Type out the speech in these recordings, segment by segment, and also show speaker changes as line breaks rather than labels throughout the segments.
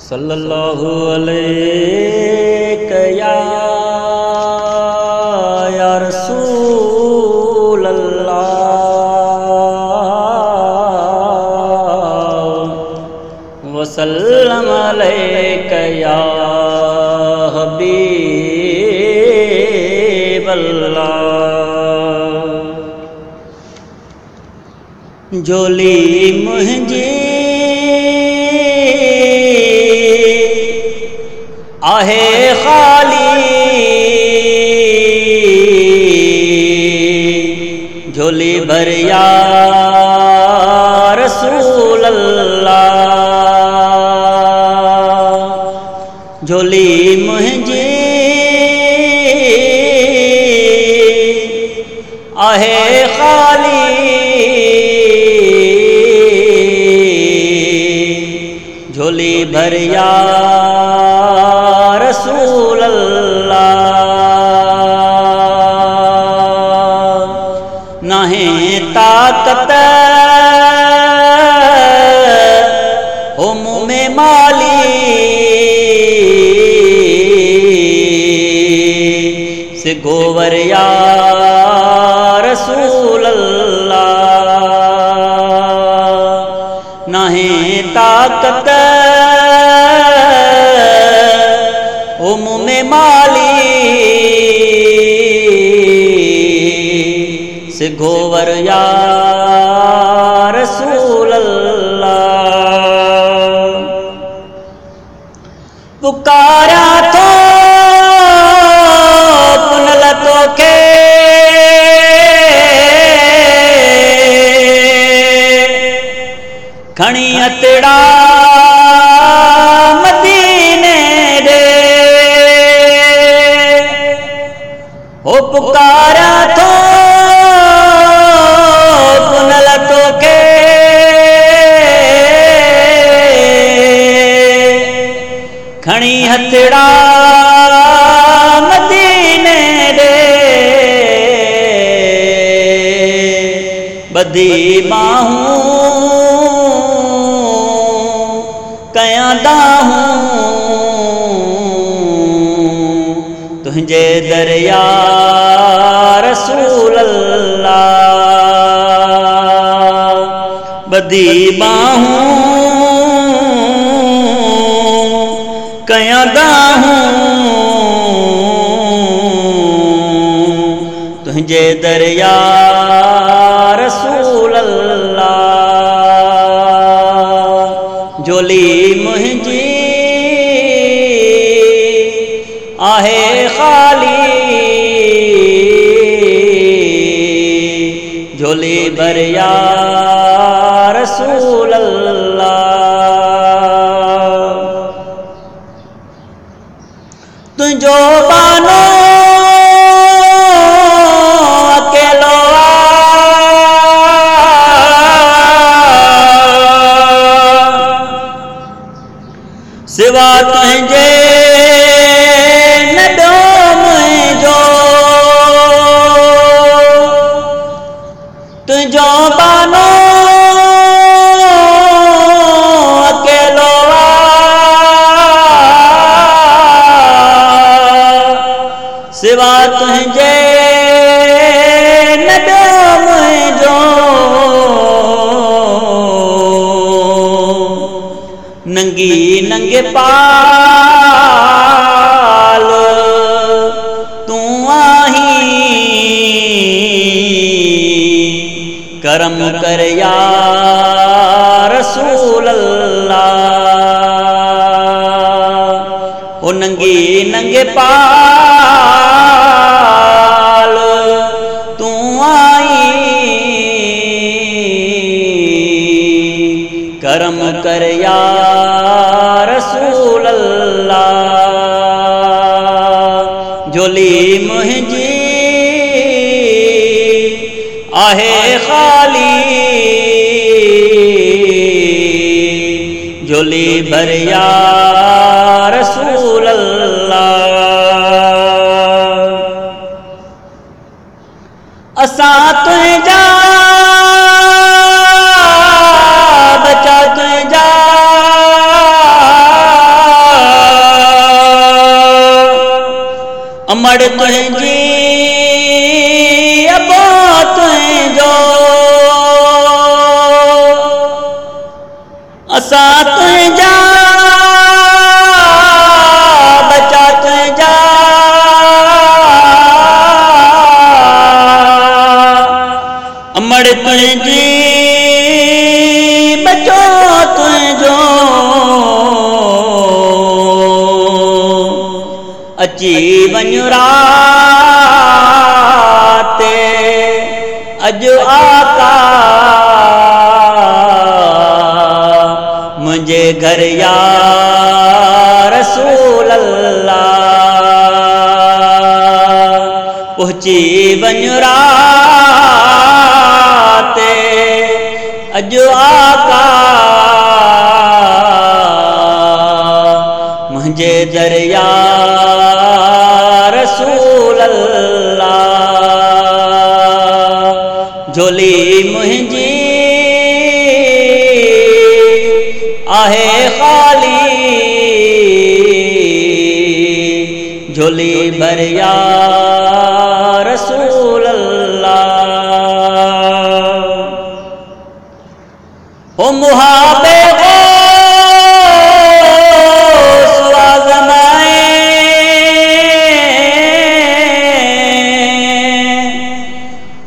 صلی اللہ علیہ یا یا رسول اللہ وسلم علیک یا حبیب اللہ جولی مہنجی جھولی مجھے آہے خالی جھولی بھریا مالی سے گوور یا رسول اللہ نہیں طاقت ہو میں مالی سے گوور یا رسول اللہ پکارا ہو پکارا تو پنلتوں کے کھڑی ہتڑا مدینے دے بدی باہوں کیا داہوں بدی باہوں کیا گاہوں تجھے دریا رسول اللہ جولی مہنجی آہے خالی جولی بریا رسول اللہ۔ تجھو بانو اکیلو سوا تجھے ننگی ننگے پال۔ تو آہی کرم کر یا رسول اللہ۔ او ننگی ننگے پال۔ کر یا رسول اللہ۔ جولی مہنجی آہے خالی۔ جولی بھریا رسول اللہ۔ اساں تجھ تجھ جا مڑ تجھے اچی ونجرا اج آقا مجھے گھر یا رسول اللہ پہنچی ونجرا اج آقا مجھے دریا رسول جھولی بھریا رسول اللہ۔ او محابے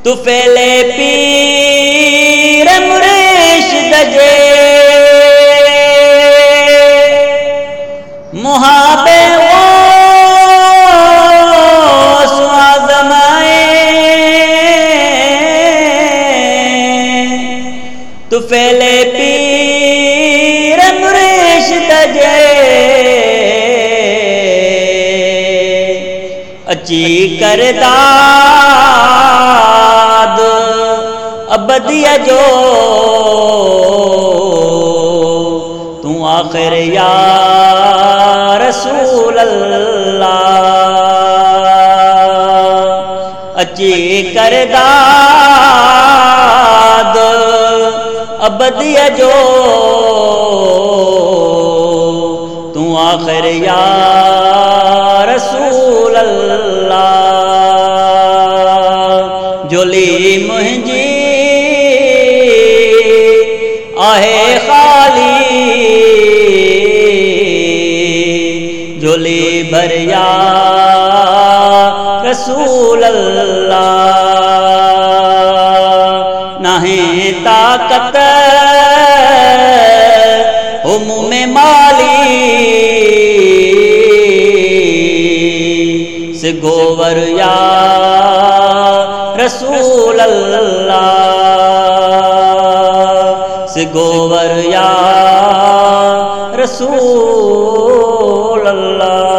تو فیلے پیر تو فیلے پیر مریش دجے اچی کرداد ابدی جو۔ تو آخر یا رسول اللہ۔ اچی کرداد۔ جو تو آخر یا رسول اللہ جولی مہنجی آہے خالی جولی بھریا رسول اللہ نہیں طاقت مالی سے گوور یا رسول اللہ سے گوور یا رسول اللہ